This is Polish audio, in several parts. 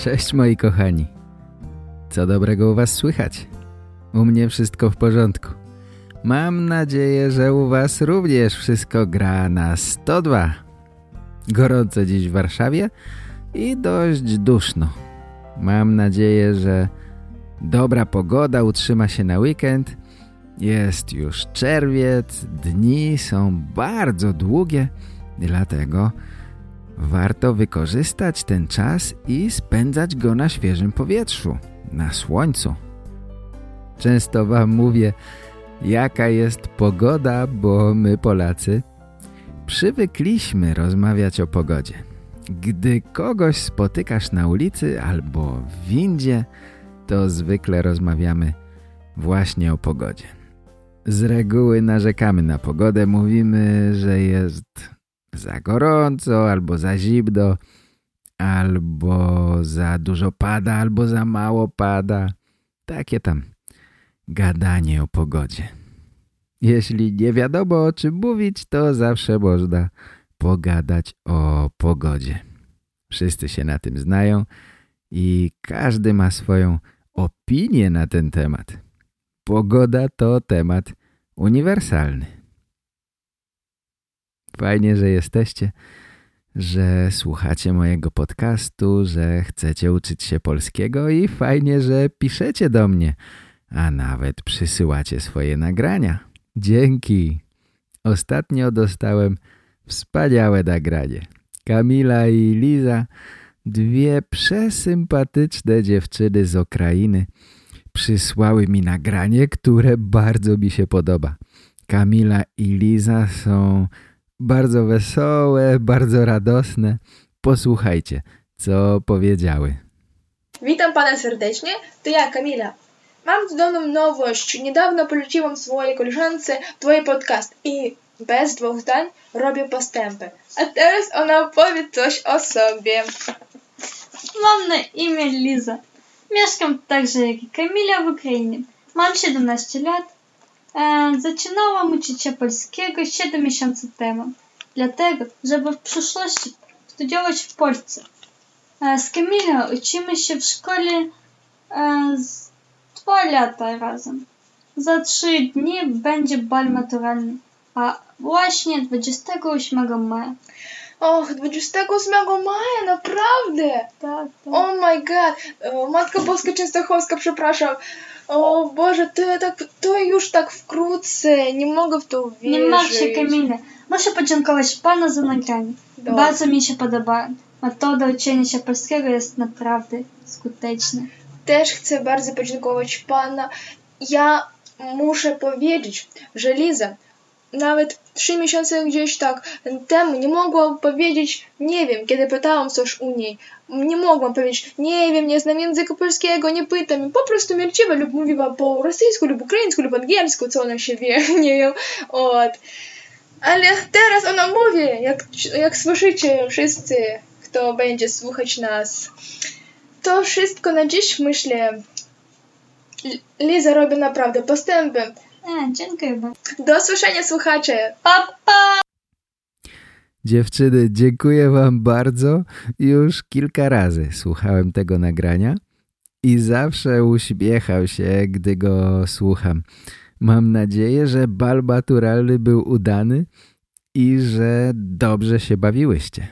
Cześć moi kochani. Co dobrego u was słychać? U mnie wszystko w porządku. Mam nadzieję, że u was również wszystko gra na 102. Gorąco dziś w Warszawie i dość duszno. Mam nadzieję, że dobra pogoda utrzyma się na weekend. Jest już czerwiec, dni są bardzo długie, dlatego warto wykorzystać ten czas i spędzać go na świeżym powietrzu, na słońcu. Często wam mówię, jaka jest pogoda, bo my Polacy przywykliśmy rozmawiać o pogodzie. Gdy kogoś spotykasz na ulicy albo w windzie, to zwykle rozmawiamy właśnie o pogodzie. Z reguły narzekamy na pogodę, mówimy, że jest za gorąco, albo za zimno, albo za dużo pada, albo za mało pada. Takie tam gadanie o pogodzie. Jeśli nie wiadomo o czym mówić, to zawsze można pogadać o pogodzie. Wszyscy się na tym znają i każdy ma swoją opinię na ten temat. Pogoda to temat uniwersalny. Fajnie, że jesteście, że słuchacie mojego podcastu, że chcecie uczyć się polskiego i fajnie, że piszecie do mnie, a nawet przysyłacie swoje nagrania. Dzięki! Ostatnio dostałem wspaniałe nagranie. Kamila i Liza, dwie przesympatyczne dziewczyny z Ukrainy, przysłały mi nagranie, które bardzo mi się podoba. Kamila i Liza są bardzo wesołe, bardzo radosne. Posłuchajcie, co powiedziały. Witam Pana serdecznie, to ja, Kamila. Mam cudowną nowość. Niedawno poleciłam swojej koleżance Twój podcast i bez dwóch zdań robię postępy. A teraz ona opowie coś o sobie. Mam na imię Liza. Mieszkam także jak i Kamila w Ukrainie. Mam 17 lat. E, zaczynałam uczyć się polskiego 7 miesięcy temu. Dlatego, żeby w przyszłości studiować w Polsce. E, z Kamilą uczymy się w szkole e, z 2 lata razem. Za 3 dni będzie bal maturalny, a właśnie 28 maja. Och, 28 maja, naprawdę! Tak, tak. Oh my god! Matka Boska Częstochowska, przepraszam. O Boże, to, tak, to już tak wkrótce, nie mogę w to wierzyć. Nie martw się, Kamila. Muszę podziękować Panu za nagranie. Dobrze. Bardzo mi się podoba. Metoda uczenia się polskiego jest naprawdę skuteczna. Też chcę bardzo podziękować Pana. Ja muszę powiedzieć, że Liza nawet trzy miesiące gdzieś tak temu nie mogłam powiedzieć, nie wiem, kiedy pytałam coś u niej, nie mogłam powiedzieć, nie wiem, nie znam języka polskiego, nie pytam, po prostu mierciwa lub mówiła po rosyjsku lub ukraińsku lub angielsku, co ona się wie, nie wiem, od. Ale teraz ona mówi, jak, jak słyszycie wszyscy, kto będzie słuchać nas. To wszystko na dziś, myślę. Liza robi naprawdę postępy. E, dziękuję bardzo. Do słyszenia, słuchacze! Pa, pa! Dziewczyny, dziękuję wam bardzo. Już kilka razy słuchałem tego nagrania i zawsze uśmiechał się, gdy go słucham. Mam nadzieję, że bal maturalny był udany i że dobrze się bawiłyście.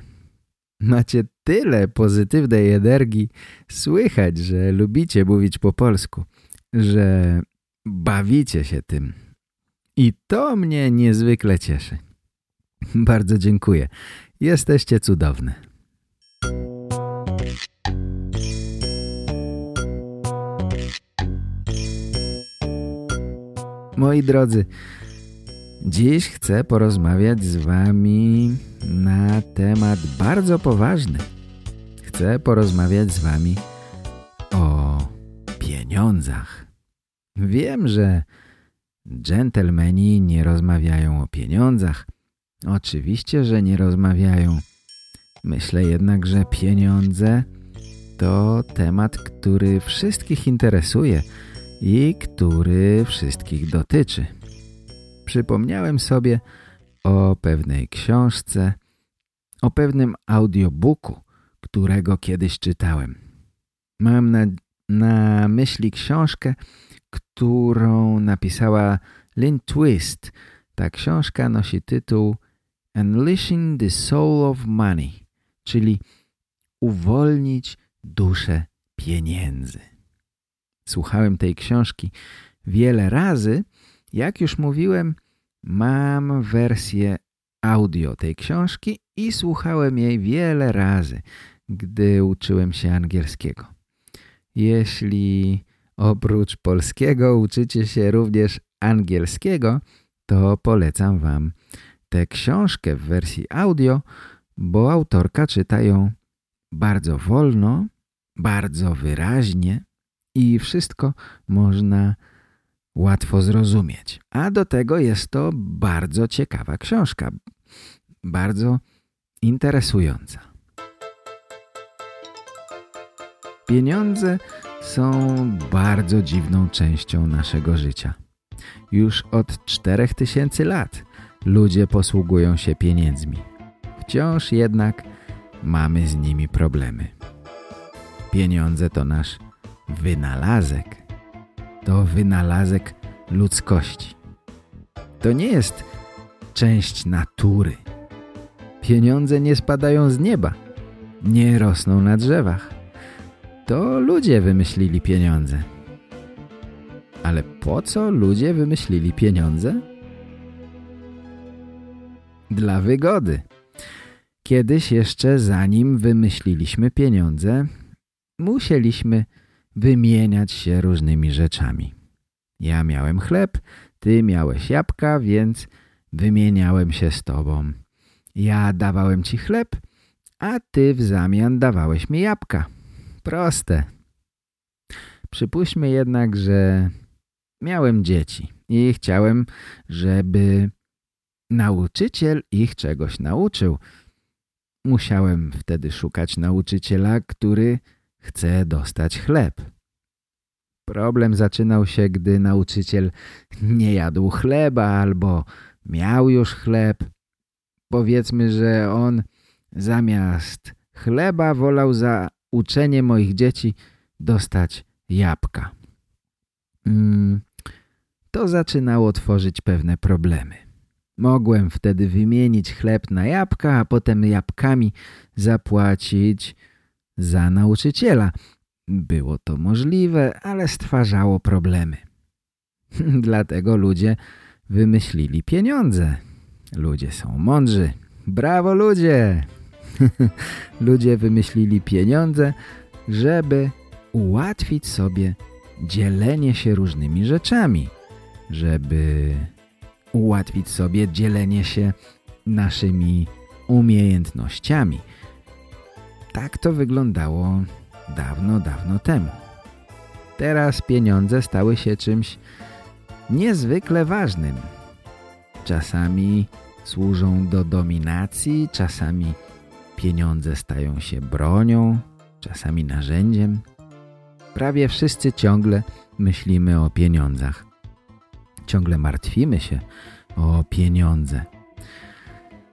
Macie tyle pozytywnej energii, słychać, że lubicie mówić po polsku, że bawicie się tym. I to mnie niezwykle cieszy. Bardzo dziękuję. Jesteście cudowne. Moi drodzy, dziś chcę porozmawiać z wami na temat bardzo poważny. Chcę porozmawiać z wami o pieniądzach. Wiem, że dżentelmeni nie rozmawiają o pieniądzach. Oczywiście, że nie rozmawiają. Myślę jednak, że pieniądze to temat, który wszystkich interesuje i który wszystkich dotyczy. Przypomniałem sobie o pewnej książce, o pewnym audiobooku, którego kiedyś czytałem. Mam na, na myśli książkę, którą napisała Lynn Twist. Ta książka nosi tytuł Unleashing the Soul of Money, czyli uwolnić duszę pieniędzy. Słuchałem tej książki wiele razy. Jak już mówiłem, mam wersję audio tej książki i słuchałem jej wiele razy, gdy uczyłem się angielskiego. Jeśli oprócz polskiego uczycie się również angielskiego, to polecam Wam tę książkę w wersji audio, bo autorka czyta ją bardzo wolno, bardzo wyraźnie i wszystko można łatwo zrozumieć. A do tego jest to bardzo ciekawa książka, bardzo interesująca. Pieniądze są bardzo dziwną częścią naszego życia. Już od 4000 lat ludzie posługują się pieniędzmi. Wciąż jednak mamy z nimi problemy. Pieniądze to nasz wynalazek. To wynalazek ludzkości. To nie jest część natury. Pieniądze nie spadają z nieba. Nie rosną na drzewach. To ludzie wymyślili pieniądze. Ale po co ludzie wymyślili pieniądze? Dla wygody. Kiedyś jeszcze zanim wymyśliliśmy pieniądze, musieliśmy wymieniać się różnymi rzeczami. Ja miałem chleb, ty miałeś jabłka, więc wymieniałem się z tobą. Ja dawałem ci chleb, a ty w zamian dawałeś mi jabłka. Proste. Przypuśćmy jednak, że miałem dzieci i chciałem, żeby nauczyciel ich czegoś nauczył. Musiałem wtedy szukać nauczyciela, który chce dostać chleb. Problem zaczynał się, gdy nauczyciel nie jadł chleba albo miał już chleb. Powiedzmy, że on zamiast chleba wolał za uczenie moich dzieci dostać jabłka. Mm, to zaczynało tworzyć pewne problemy. Mogłem wtedy wymienić chleb na jabłka, a potem jabłkami zapłacić za nauczyciela. Było to możliwe, ale stwarzało problemy. Dlatego ludzie wymyślili pieniądze. Ludzie są mądrzy. Brawo ludzie! ludzie wymyślili pieniądze, żeby ułatwić sobie dzielenie się różnymi rzeczami. Żeby ułatwić sobie dzielenie się naszymi umiejętnościami. Tak to wyglądało dawno, dawno temu. Teraz pieniądze stały się czymś niezwykle ważnym. Czasami służą do dominacji, czasami pieniądze stają się bronią, czasami narzędziem. Prawie wszyscy ciągle myślimy o pieniądzach. Ciągle martwimy się o pieniądze.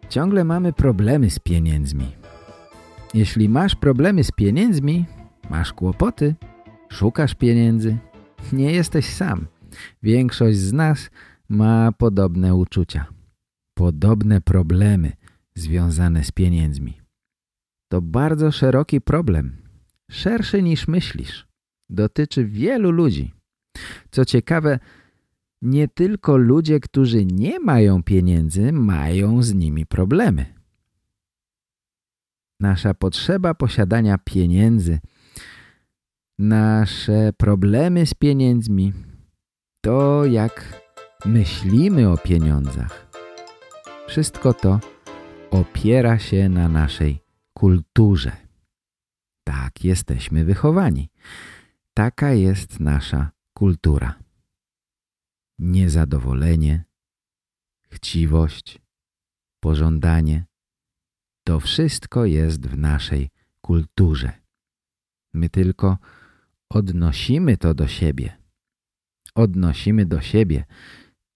Ciągle mamy problemy z pieniędzmi. Jeśli masz problemy z pieniędzmi, masz kłopoty, szukasz pieniędzy, nie jesteś sam. Większość z nas ma podobne uczucia, podobne problemy związane z pieniędzmi. To bardzo szeroki problem, szerszy niż myślisz. Dotyczy wielu ludzi. Co ciekawe, nie tylko ludzie, którzy nie mają pieniędzy, mają z nimi problemy. Nasza potrzeba posiadania pieniędzy, nasze problemy z pieniędzmi, to jak myślimy o pieniądzach. Wszystko to opiera się na naszej kulturze. Tak jesteśmy wychowani. Taka jest nasza kultura. Niezadowolenie, chciwość, pożądanie to wszystko jest w naszej kulturze. My tylko odnosimy to do siebie. Odnosimy do siebie,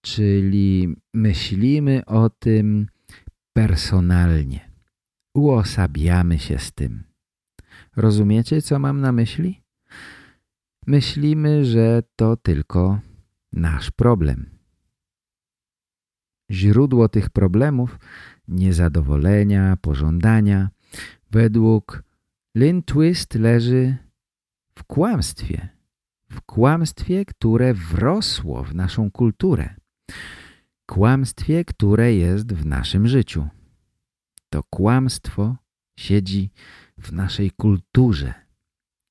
czyli myślimy o tym personalnie. Uosabiamy się z tym. Rozumiecie, co mam na myśli? Myślimy, że to tylko nasz problem. Źródło tych problemów, niezadowolenia, pożądania, według Lynn Twist leży w kłamstwie. W kłamstwie, które wrosło w naszą kulturę. Kłamstwie, które jest w naszym życiu. To kłamstwo siedzi w naszej kulturze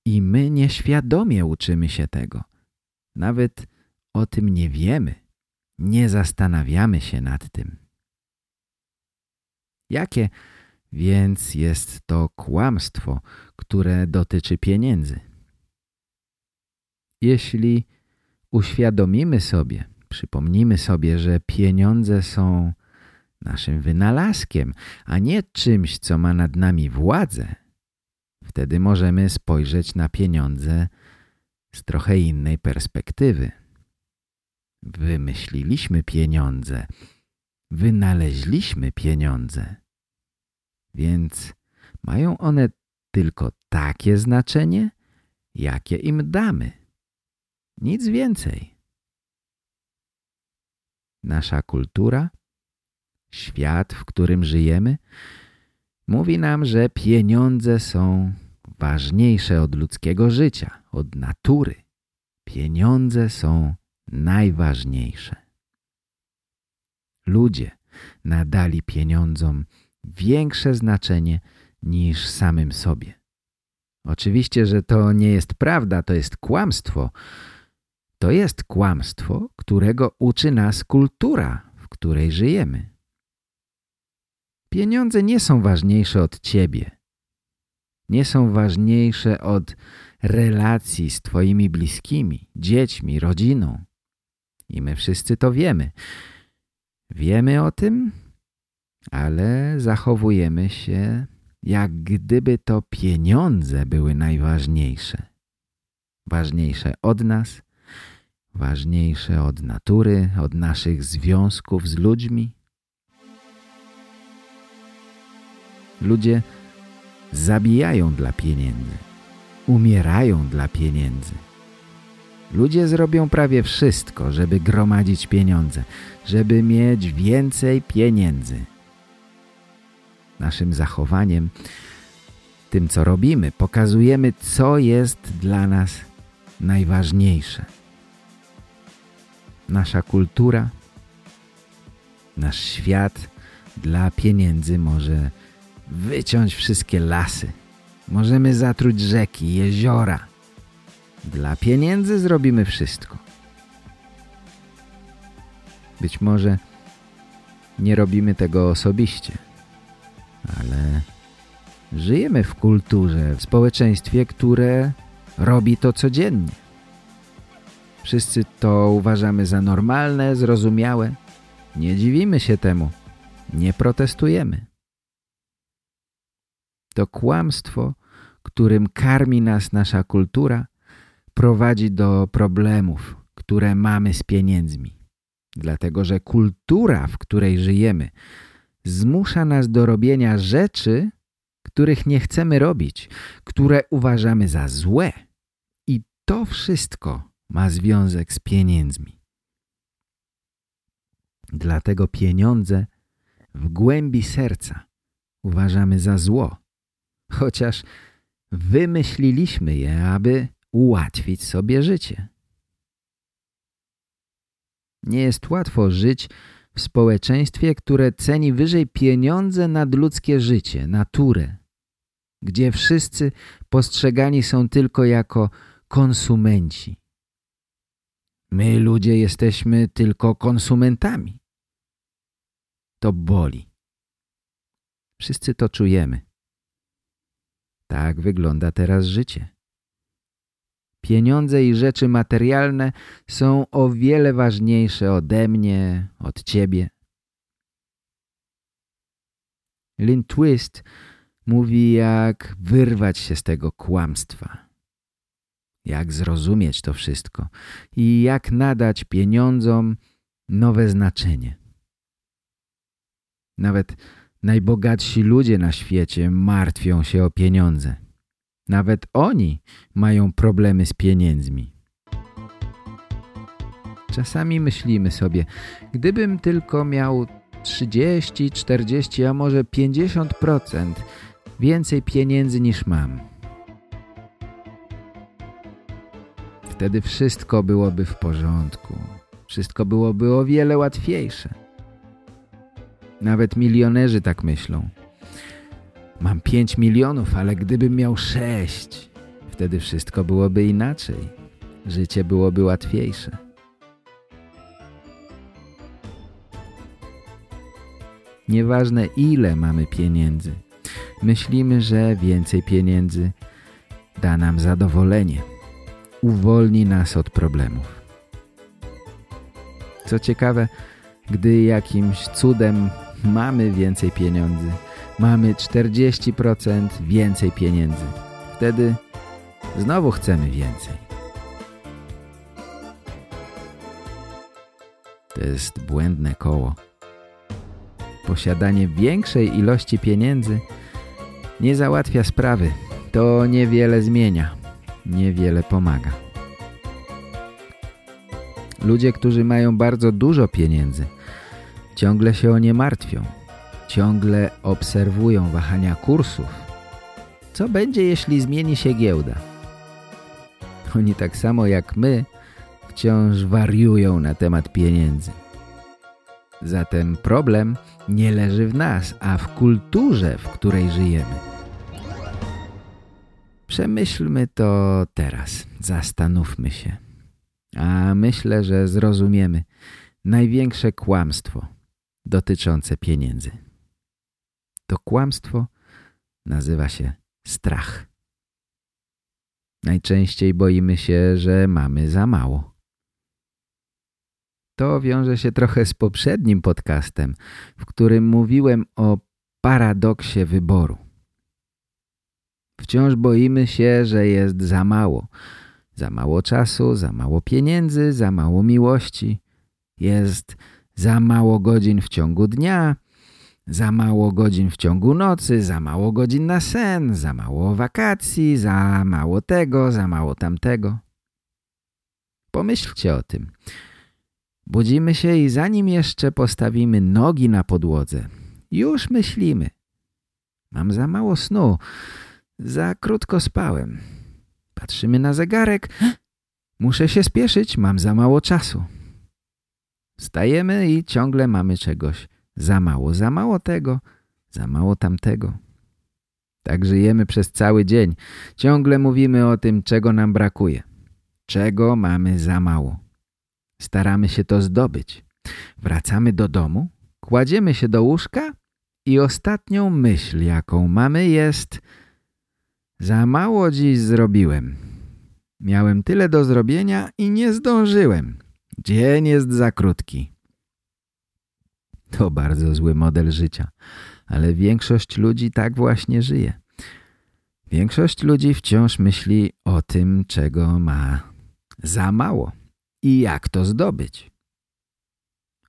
i my nieświadomie uczymy się tego. Nawet o tym nie wiemy. Nie zastanawiamy się nad tym. Jakie więc jest to kłamstwo, które dotyczy pieniędzy? Jeśli uświadomimy sobie, przypomnimy sobie, że pieniądze są naszym wynalazkiem, a nie czymś, co ma nad nami władzę, wtedy możemy spojrzeć na pieniądze z trochę innej perspektywy. Wymyśliliśmy pieniądze, wynaleźliśmy pieniądze, więc mają one tylko takie znaczenie, jakie im damy. Nic więcej. Nasza kultura, świat, w którym żyjemy, mówi nam, że pieniądze są ważniejsze od ludzkiego życia, od natury. Pieniądze są najważniejsze. Ludzie nadali pieniądzom większe znaczenie niż samym sobie. Oczywiście, że to nie jest prawda, to jest kłamstwo. To jest kłamstwo, którego uczy nas kultura, w której żyjemy. Pieniądze nie są ważniejsze od ciebie. Nie są ważniejsze od relacji z twoimi bliskimi, dziećmi, rodziną. I my wszyscy to wiemy. Wiemy o tym, ale zachowujemy się jak gdyby to pieniądze były najważniejsze. Ważniejsze od nas, ważniejsze od natury, od naszych związków z ludźmi. Ludzie zabijają dla pieniędzy, umierają dla pieniędzy. Ludzie zrobią prawie wszystko, żeby gromadzić pieniądze, żeby mieć więcej pieniędzy. Naszym zachowaniem, tym co robimy, pokazujemy co jest dla nas najważniejsze. Nasza kultura, nasz świat dla pieniędzy może wyciąć wszystkie lasy. Możemy zatruć rzeki, jeziora. Dla pieniędzy zrobimy wszystko. Być może nie robimy tego osobiście, ale żyjemy w kulturze, w społeczeństwie, które robi to codziennie. Wszyscy to uważamy za normalne, zrozumiałe. Nie dziwimy się temu. Nie protestujemy. To kłamstwo, którym karmi nas nasza kultura, prowadzi do problemów, które mamy z pieniędzmi. Dlatego, że kultura, w której żyjemy, zmusza nas do robienia rzeczy, których nie chcemy robić, które uważamy za złe. I to wszystko ma związek z pieniędzmi. Dlatego pieniądze w głębi serca uważamy za zło, chociaż wymyśliliśmy je, aby ułatwić sobie życie. Nie jest łatwo żyć w społeczeństwie, które ceni wyżej pieniądze nad ludzkie życie, naturę, gdzie wszyscy postrzegani są tylko jako konsumenci. My ludzie jesteśmy tylko konsumentami. To boli. Wszyscy to czujemy. Tak wygląda teraz życie. Pieniądze i rzeczy materialne są o wiele ważniejsze ode mnie, od ciebie. Lynn Twist mówi, jak wyrwać się z tego kłamstwa. Jak zrozumieć to wszystko i jak nadać pieniądzom nowe znaczenie. Nawet najbogatsi ludzie na świecie martwią się o pieniądze. Nawet oni mają problemy z pieniędzmi. Czasami myślimy sobie, gdybym tylko miał 30, 40, a może 50% więcej pieniędzy niż mam. Wtedy wszystko byłoby w porządku. Wszystko byłoby o wiele łatwiejsze. Nawet milionerzy tak myślą. Mam 5 milionów, ale gdybym miał 6, wtedy wszystko byłoby inaczej. Życie byłoby łatwiejsze. Nieważne ile mamy pieniędzy. Myślimy, że więcej pieniędzy da nam zadowolenie. Uwolni nas od problemów. Co ciekawe, gdy jakimś cudem mamy więcej pieniędzy, mamy 40% więcej pieniędzy. Wtedy znowu chcemy więcej. To jest błędne koło. Posiadanie większej ilości pieniędzy nie załatwia sprawy. To niewiele zmienia, niewiele pomaga. Ludzie, którzy mają bardzo dużo pieniędzy, ciągle się o nie martwią. Ciągle obserwują wahania kursów. Co będzie, jeśli zmieni się giełda? Oni tak samo jak my wciąż wariują na temat pieniędzy. Zatem problem nie leży w nas, a w kulturze, w której żyjemy. Przemyślmy to teraz, zastanówmy się. A myślę, że zrozumiemy największe kłamstwo dotyczące pieniędzy. To kłamstwo nazywa się strach. Najczęściej boimy się, że mamy za mało. To wiąże się trochę z poprzednim podcastem, w którym mówiłem o paradoksie wyboru. Wciąż boimy się, że jest za mało. Za mało czasu, za mało pieniędzy, za mało miłości. Jest za mało godzin w ciągu dnia, za mało godzin w ciągu nocy, za mało godzin na sen, za mało wakacji, za mało tego, za mało tamtego. Pomyślcie o tym. Budzimy się i zanim jeszcze postawimy nogi na podłodze, już myślimy. Mam za mało snu, za krótko spałem. Patrzymy na zegarek. Muszę się spieszyć, mam za mało czasu. Wstajemy i ciągle mamy czegoś za mało. Za mało tego, za mało tamtego. Tak żyjemy przez cały dzień. Ciągle mówimy o tym, czego nam brakuje. Czego mamy za mało. Staramy się to zdobyć. Wracamy do domu, kładziemy się do łóżka i ostatnią myśl, jaką mamy jest za mało dziś zrobiłem. Miałem tyle do zrobienia i nie zdążyłem. Dzień jest za krótki. To bardzo zły model życia, ale większość ludzi tak właśnie żyje. Większość ludzi wciąż myśli o tym, czego ma za mało i jak to zdobyć.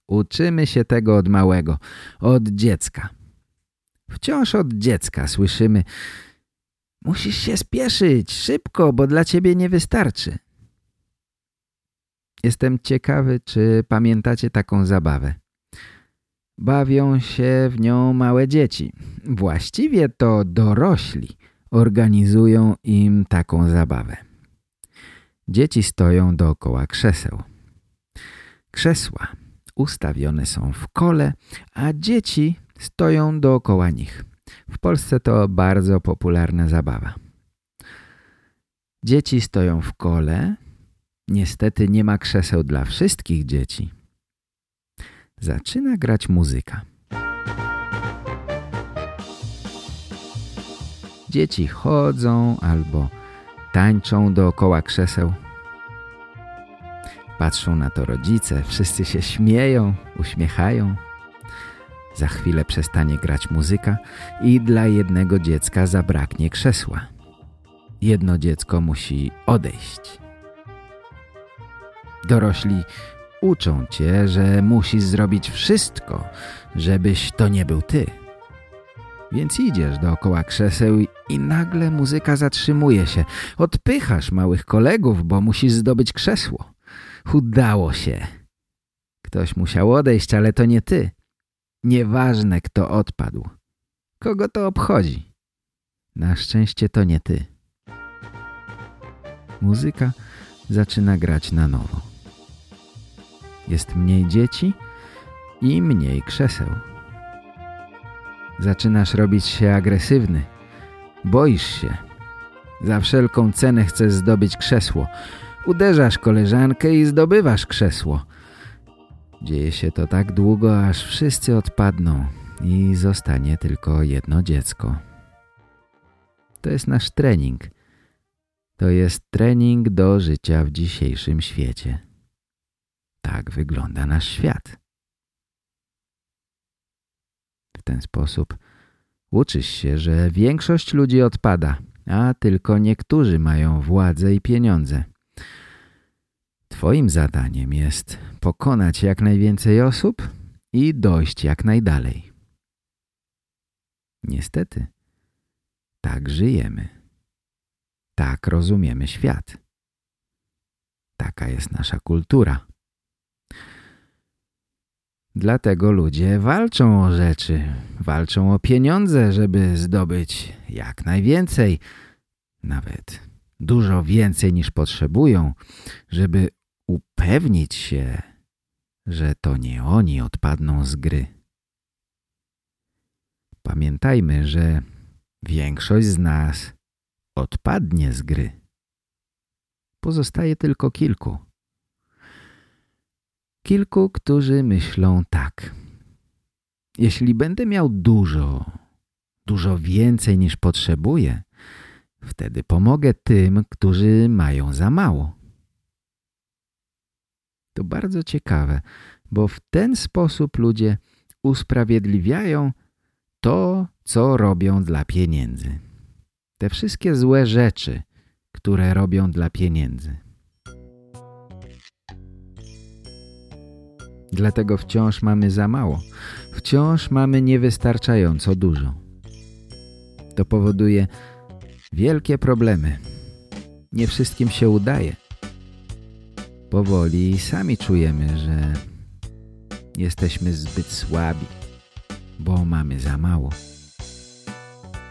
Uczymy się tego od małego, od dziecka. Wciąż od dziecka słyszymy Musisz się spieszyć, szybko, bo dla ciebie nie wystarczy. Jestem ciekawy, czy pamiętacie taką zabawę. Bawią się w nią małe dzieci. Właściwie to dorośli organizują im taką zabawę. Dzieci stoją dookoła krzeseł. Krzesła ustawione są w kole, a dzieci stoją dookoła nich. W Polsce to bardzo popularna zabawa. Dzieci stoją w kole. Niestety nie ma krzeseł dla wszystkich dzieci. Zaczyna grać muzyka. Dzieci chodzą albo tańczą dookoła krzeseł. Patrzą na to rodzice, wszyscy się śmieją, uśmiechają. Za chwilę przestanie grać muzyka i dla jednego dziecka zabraknie krzesła. Jedno dziecko musi odejść. Dorośli uczą cię, że musisz zrobić wszystko, żebyś to nie był ty. Więc idziesz dookoła krzeseł i nagle muzyka zatrzymuje się. Odpychasz małych kolegów, bo musisz zdobyć krzesło. Udało się. Ktoś musiał odejść, ale to nie ty. Nieważne, kto odpadł. Kogo to obchodzi? Na szczęście to nie ty. Muzyka zaczyna grać na nowo. Jest mniej dzieci i mniej krzeseł. Zaczynasz robić się agresywny. Boisz się. Za wszelką cenę chcesz zdobyć krzesło. Uderzasz koleżankę i zdobywasz krzesło. Dzieje się to tak długo, aż wszyscy odpadną i zostanie tylko jedno dziecko. To jest nasz trening. To jest trening do życia w dzisiejszym świecie. Tak wygląda nasz świat. W ten sposób uczysz się, że większość ludzi odpada, a tylko niektórzy mają władzę i pieniądze. Twoim zadaniem jest pokonać jak najwięcej osób i dojść jak najdalej. Niestety, tak żyjemy. Tak rozumiemy świat. Taka jest nasza kultura. Dlatego ludzie walczą o rzeczy, walczą o pieniądze, żeby zdobyć jak najwięcej, nawet dużo więcej niż potrzebują, żeby upewnić się, że to nie oni odpadną z gry. Pamiętajmy, że większość z nas odpadnie z gry. Pozostaje tylko kilku. Kilku, którzy myślą tak. Jeśli będę miał dużo, dużo więcej niż potrzebuję, wtedy pomogę tym, którzy mają za mało. To bardzo ciekawe, bo w ten sposób ludzie usprawiedliwiają to, co robią dla pieniędzy. Te wszystkie złe rzeczy, które robią dla pieniędzy. Dlatego wciąż mamy za mało. Wciąż mamy niewystarczająco dużo. To powoduje wielkie problemy. Nie wszystkim się udaje. Powoli sami czujemy, że jesteśmy zbyt słabi, bo mamy za mało.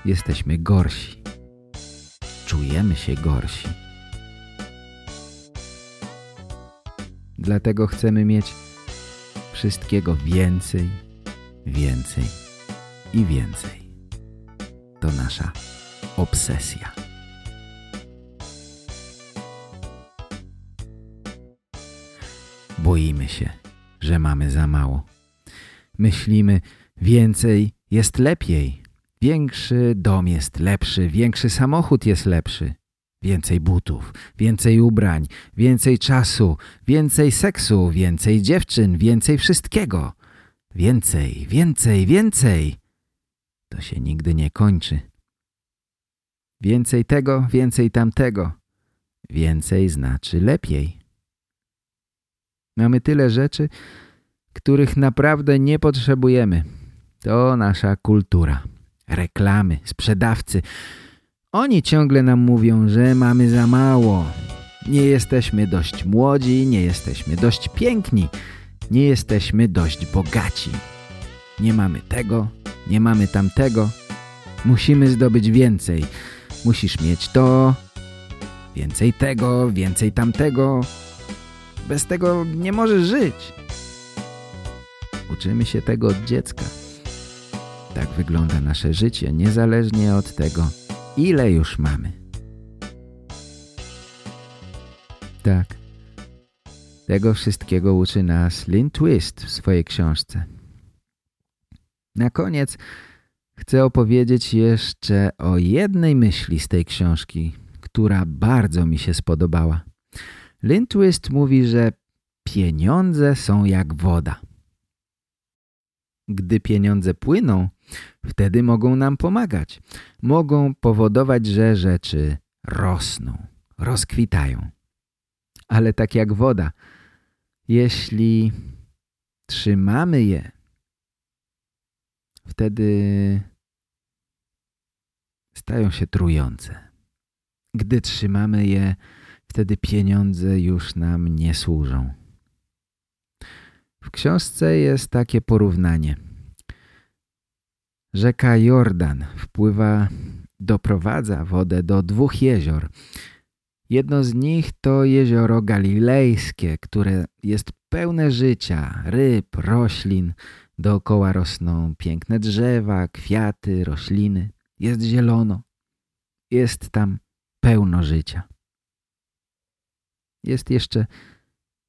Jesteśmy gorsi. Czujemy się gorsi. Dlatego chcemy mieć wszystkiego więcej, więcej i więcej. To nasza obsesja. Boimy się, że mamy za mało. Myślimy, więcej jest lepiej. Większy dom jest lepszy, większy samochód jest lepszy. Więcej butów, więcej ubrań, więcej czasu, więcej seksu, więcej dziewczyn, więcej wszystkiego. Więcej, więcej, więcej. To się nigdy nie kończy. Więcej tego, więcej tamtego. Więcej znaczy lepiej. Mamy tyle rzeczy, których naprawdę nie potrzebujemy. To nasza kultura. Reklamy, sprzedawcy. Oni ciągle nam mówią, że mamy za mało. Nie jesteśmy dość młodzi, nie jesteśmy dość piękni, nie jesteśmy dość bogaci. Nie mamy tego, nie mamy tamtego. Musimy zdobyć więcej. Musisz mieć to, więcej tego, więcej tamtego. Bez tego nie możesz żyć. Uczymy się tego od dziecka. Tak wygląda nasze życie, niezależnie od tego, ile już mamy. Tak. Tego wszystkiego uczy nas Lynn Twist w swojej książce. Na koniec chcę opowiedzieć jeszcze o jednej myśli z tej książki, która bardzo mi się spodobała. Lindquist mówi, że pieniądze są jak woda. Gdy pieniądze płyną, wtedy mogą nam pomagać. Mogą powodować, że rzeczy rosną, rozkwitają. Ale tak jak woda, jeśli trzymamy je, wtedy stają się trujące. Gdy trzymamy je, wtedy pieniądze już nam nie służą. W książce jest takie porównanie. Rzeka Jordan wpływa, doprowadza wodę do dwóch jezior. Jedno z nich to jezioro galilejskie, które jest pełne życia, ryb, roślin. Dookoła rosną piękne drzewa, kwiaty, rośliny. Jest zielono. Jest tam pełno życia. Jest jeszcze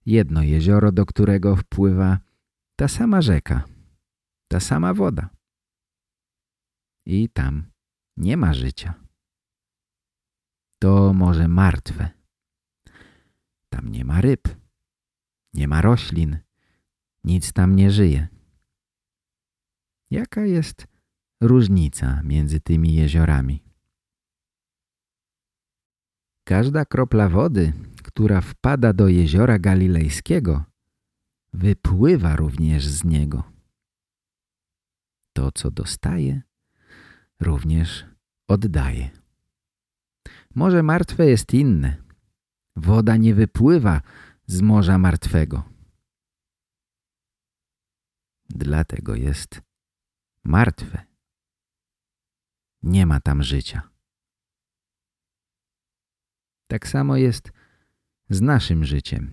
jedno jezioro, do którego wpływa ta sama rzeka, ta sama woda. I tam nie ma życia. To morze martwe. Tam nie ma ryb, nie ma roślin, nic tam nie żyje. Jaka jest różnica między tymi jeziorami? Każda kropla wody która wpada do jeziora galilejskiego, wypływa również z niego. To, co dostaje, również oddaje. Morze martwe jest inne. Woda nie wypływa z morza martwego. Dlatego jest martwe. Nie ma tam życia. Tak samo jest z naszym życiem.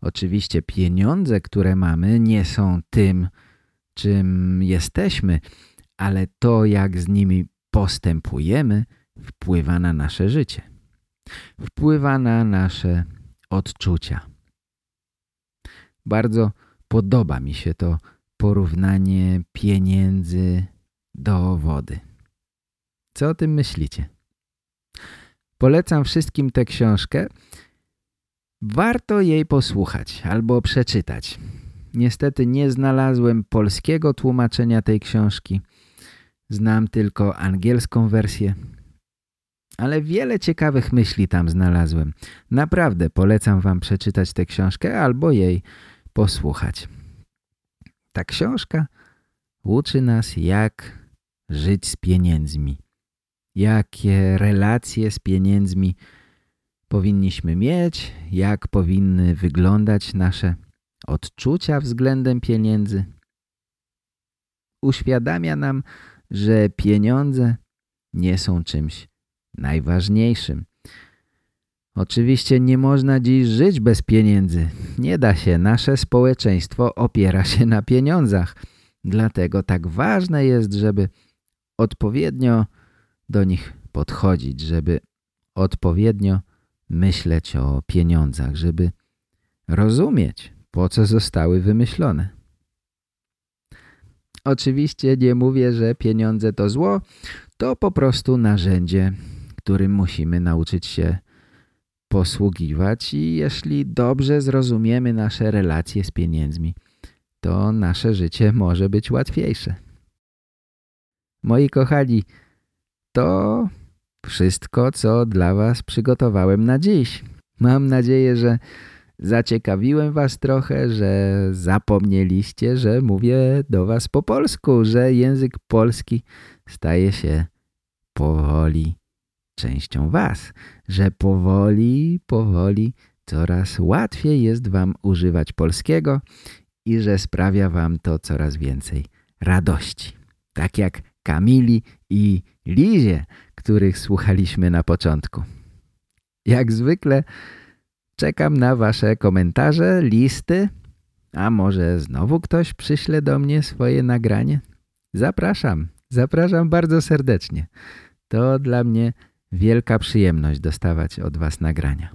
Oczywiście pieniądze, które mamy nie są tym, czym jesteśmy, ale to jak z nimi postępujemy wpływa na nasze życie. Wpływa na nasze odczucia. Bardzo podoba mi się to porównanie pieniędzy do wody. Co o tym myślicie? Polecam wszystkim tę książkę, Warto jej posłuchać albo przeczytać. Niestety nie znalazłem polskiego tłumaczenia tej książki. Znam tylko angielską wersję. Ale wiele ciekawych myśli tam znalazłem. Naprawdę polecam wam przeczytać tę książkę albo jej posłuchać. Ta książka uczy nas jak żyć z pieniędzmi. Jakie relacje z pieniędzmi powinniśmy mieć, jak powinny wyglądać nasze odczucia względem pieniędzy. Uświadamia nam, że pieniądze nie są czymś najważniejszym. Oczywiście nie można dziś żyć bez pieniędzy. Nie da się. Nasze społeczeństwo opiera się na pieniądzach. Dlatego tak ważne jest, żeby odpowiednio do nich podchodzić, żeby odpowiednio myśleć o pieniądzach, żeby rozumieć, po co zostały wymyślone. Oczywiście nie mówię, że pieniądze to zło, to po prostu narzędzie, którym musimy nauczyć się posługiwać i jeśli dobrze zrozumiemy nasze relacje z pieniędzmi, to nasze życie może być łatwiejsze. Moi kochani, to wszystko, co dla Was przygotowałem na dziś. Mam nadzieję, że zaciekawiłem Was trochę, że zapomnieliście, że mówię do Was po polsku, że język polski staje się powoli częścią Was, że powoli, powoli coraz łatwiej jest Wam używać polskiego i że sprawia Wam to coraz więcej radości. Tak jak Kamili i Lizie, których słuchaliśmy na początku. Jak zwykle czekam na wasze komentarze, listy, a może znowu ktoś przyśle do mnie swoje nagranie? Zapraszam, zapraszam bardzo serdecznie. To dla mnie wielka przyjemność dostawać od was nagrania.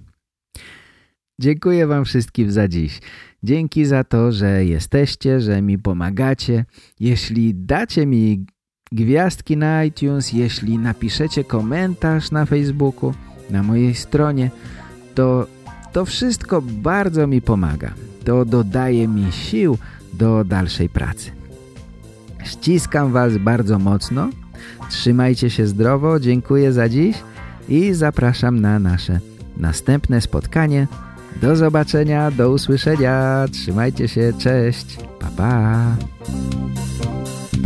Dziękuję wam wszystkim za dziś. Dzięki za to, że jesteście, że mi pomagacie. Jeśli dacie mi gwiazdki na iTunes, jeśli napiszecie komentarz na Facebooku, na mojej stronie, to to wszystko bardzo mi pomaga. To dodaje mi sił do dalszej pracy. Ściskam Was bardzo mocno. Trzymajcie się zdrowo. Dziękuję za dziś i zapraszam na nasze następne spotkanie. Do zobaczenia, do usłyszenia. Trzymajcie się, cześć. Pa, pa.